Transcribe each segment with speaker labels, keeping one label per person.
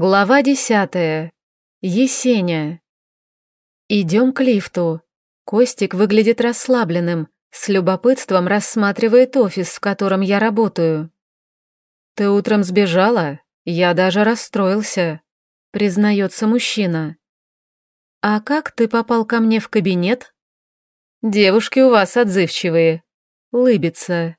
Speaker 1: Глава десятая. Есеня. Идем к лифту. Костик выглядит расслабленным, с любопытством рассматривает офис, в котором я работаю. «Ты утром сбежала? Я даже расстроился», — признается мужчина. «А как ты попал ко мне в кабинет?» «Девушки у вас отзывчивые», — лыбится.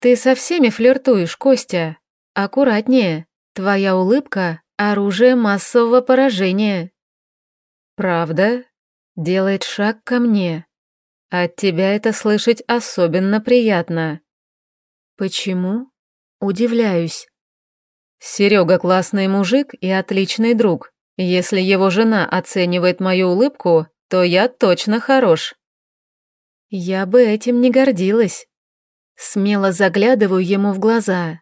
Speaker 1: «Ты со всеми флиртуешь, Костя. Аккуратнее. Твоя улыбка — оружие массового поражения». «Правда?» — делает шаг ко мне. «От тебя это слышать особенно приятно». «Почему?» — удивляюсь. Серега классный мужик и отличный друг. Если его жена оценивает мою улыбку, то я точно хорош. Я бы этим не гордилась. Смело заглядываю ему в глаза.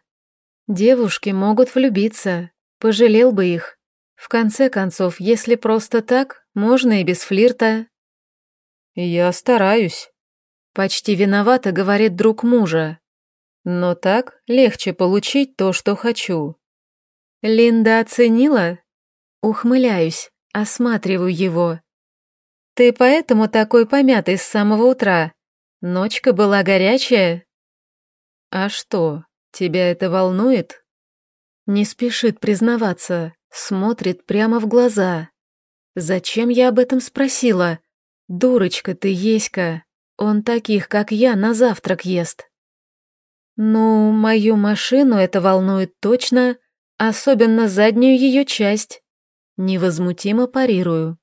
Speaker 1: Девушки могут влюбиться, пожалел бы их. В конце концов, если просто так, можно и без флирта. Я стараюсь. Почти виновато, говорит друг мужа. Но так легче получить то, что хочу. Линда оценила? Ухмыляюсь, осматриваю его. Ты поэтому такой помятый с самого утра? Ночка была горячая? А что, тебя это волнует? Не спешит признаваться, смотрит прямо в глаза. Зачем я об этом спросила? Дурочка ты, Еська. Он таких, как я, на завтрак ест. Ну, мою машину это волнует точно, особенно заднюю ее часть. Невозмутимо парирую.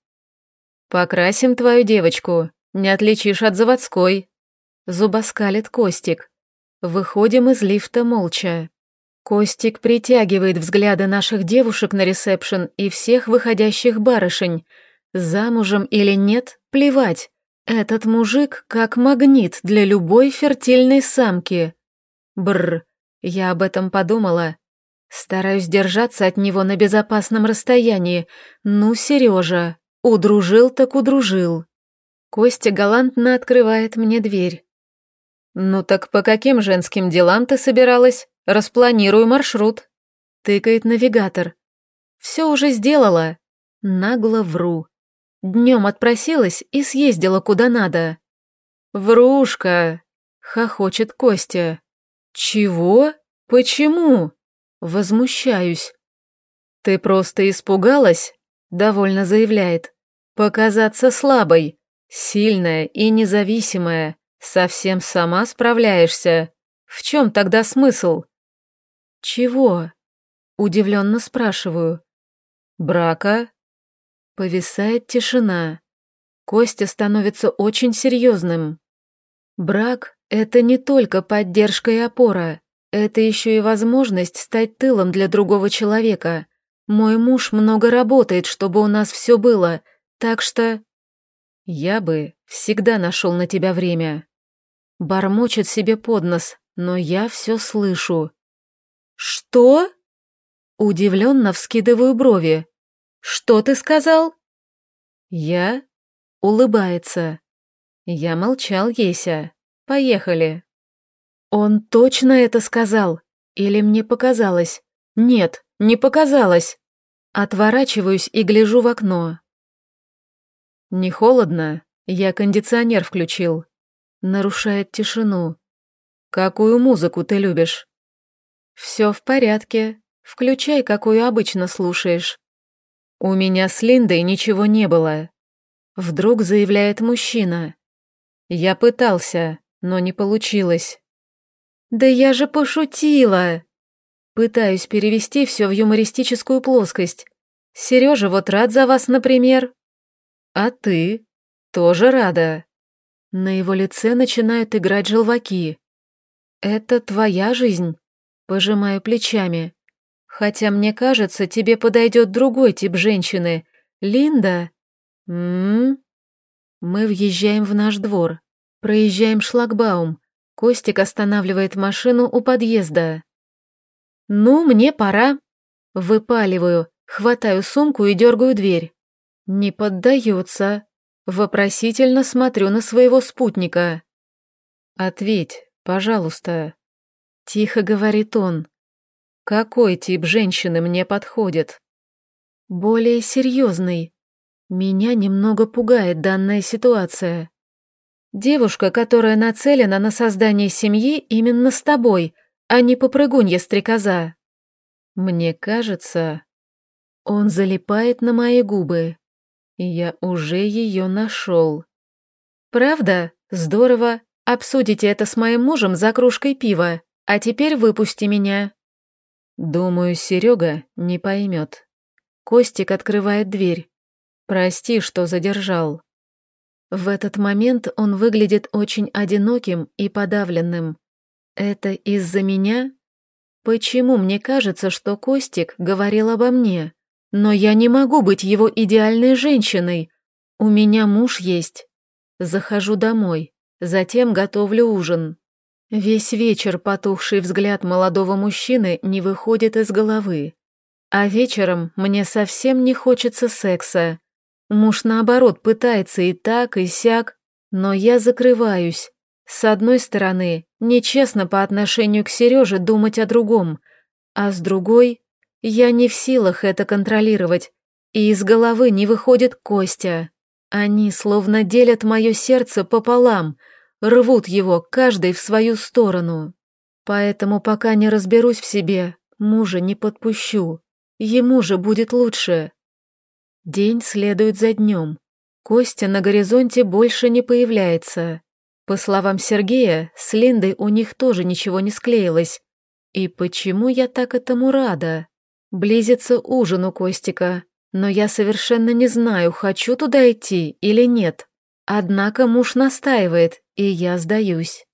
Speaker 1: Покрасим твою девочку, не отличишь от заводской. Зубоскалит Костик. Выходим из лифта молча. Костик притягивает взгляды наших девушек на ресепшн и всех выходящих барышень. Замужем или нет, плевать. Этот мужик как магнит для любой фертильной самки. Бррр, я об этом подумала. Стараюсь держаться от него на безопасном расстоянии. Ну, Сережа, удружил так удружил. Костя галантно открывает мне дверь. «Ну так по каким женским делам ты собиралась? Распланирую маршрут». Тыкает навигатор. «Все уже сделала». Нагло вру. Днем отпросилась и съездила куда надо. «Врушка!» — хохочет Костя. «Чего? Почему?» Возмущаюсь. «Ты просто испугалась?» — довольно заявляет. «Показаться слабой, сильная и независимая. «Совсем сама справляешься? В чем тогда смысл?» «Чего?» — удивленно спрашиваю. «Брака?» Повисает тишина. Костя становится очень серьезным. Брак — это не только поддержка и опора, это еще и возможность стать тылом для другого человека. Мой муж много работает, чтобы у нас все было, так что... Я бы всегда нашел на тебя время. Бормочет себе под нос, но я все слышу. «Что?» Удивленно вскидываю брови. «Что ты сказал?» «Я?» Улыбается. Я молчал, Еся. Поехали. Он точно это сказал? Или мне показалось? Нет, не показалось. Отворачиваюсь и гляжу в окно. Не холодно? Я кондиционер включил нарушает тишину. «Какую музыку ты любишь?» «Все в порядке. Включай, какую обычно слушаешь». «У меня с Линдой ничего не было», — вдруг заявляет мужчина. «Я пытался, но не получилось». «Да я же пошутила!» Пытаюсь перевести все в юмористическую плоскость. Сережа вот рад за вас, например. А ты? Тоже рада. На его лице начинают играть желваки. «Это твоя жизнь?» Пожимаю плечами. «Хотя, мне кажется, тебе подойдет другой тип женщины. Линда?» «М-м-м?» Мы въезжаем в наш двор. Проезжаем шлагбаум. Костик останавливает машину у подъезда. «Ну, мне пора». Выпаливаю, хватаю сумку и дергаю дверь. Не поддается. Вопросительно смотрю на своего спутника. «Ответь, пожалуйста», — тихо говорит он. «Какой тип женщины мне подходит?» более серьезный. Меня немного пугает данная ситуация. Девушка, которая нацелена на создание семьи именно с тобой, а не попрыгунья-стрекоза. Мне кажется, он залипает на мои губы. Я уже ее нашел. Правда? Здорово. Обсудите это с моим мужем за кружкой пива, а теперь выпусти меня. Думаю, Серега не поймет. Костик открывает дверь. Прости, что задержал. В этот момент он выглядит очень одиноким и подавленным. Это из-за меня? Почему мне кажется, что Костик говорил обо мне? Но я не могу быть его идеальной женщиной. У меня муж есть. Захожу домой, затем готовлю ужин. Весь вечер потухший взгляд молодого мужчины не выходит из головы. А вечером мне совсем не хочется секса. Муж, наоборот, пытается и так, и сяк, но я закрываюсь. С одной стороны, нечестно по отношению к Сереже думать о другом, а с другой, я не в силах это контролировать, и из головы не выходит Костя. Они словно делят мое сердце пополам, рвут его, каждый в свою сторону. Поэтому пока не разберусь в себе, мужа не подпущу. Ему же будет лучше. День следует за днем. Костя на горизонте больше не появляется. По словам Сергея, с Линдой у них тоже ничего не склеилось. И почему я так этому рада? Близится ужин у Костика, но я совершенно не знаю, хочу туда идти или нет. Однако муж настаивает, и я сдаюсь.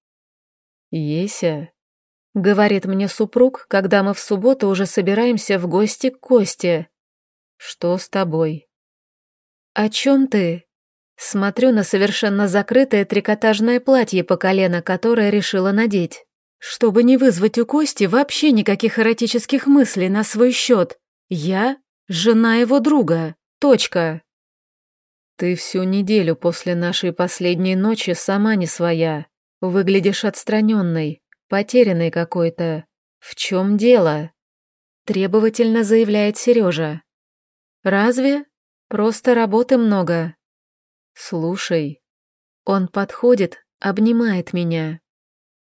Speaker 1: «Еся», — говорит мне супруг, когда мы в субботу уже собираемся в гости к Косте. «Что с тобой?» «О чем ты?» Смотрю на совершенно закрытое трикотажное платье по колено, которое решила надеть. Чтобы не вызвать у Кости вообще никаких эротических мыслей на свой счет. Я — жена его друга. Точка. Ты всю неделю после нашей последней ночи сама не своя. Выглядишь отстраненной, потерянной какой-то. В чем дело? Требовательно заявляет Сережа. Разве? Просто работы много. Слушай. Он подходит, обнимает меня.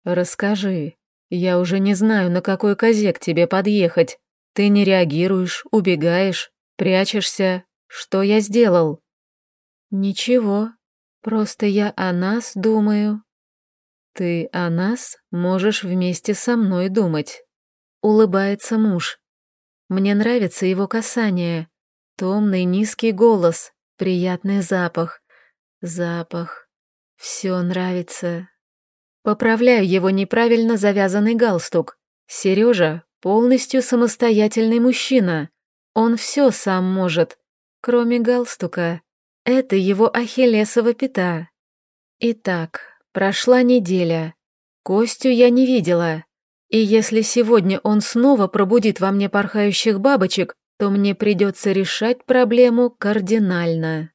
Speaker 1: «Расскажи. Я уже не знаю, на какой козе к тебе подъехать. Ты не реагируешь, убегаешь, прячешься. Что я сделал?» «Ничего. Просто я о нас думаю». «Ты о нас можешь вместе со мной думать», — улыбается муж. «Мне нравится его касание. Томный низкий голос, приятный запах. Запах. Все нравится, Поправляю его неправильно завязанный галстук. Сережа полностью самостоятельный мужчина. Он все сам может, кроме галстука. Это его ахиллесова пята. Итак, прошла неделя. Костю я не видела. И если сегодня он снова пробудит во мне порхающих бабочек, то мне придется решать проблему кардинально.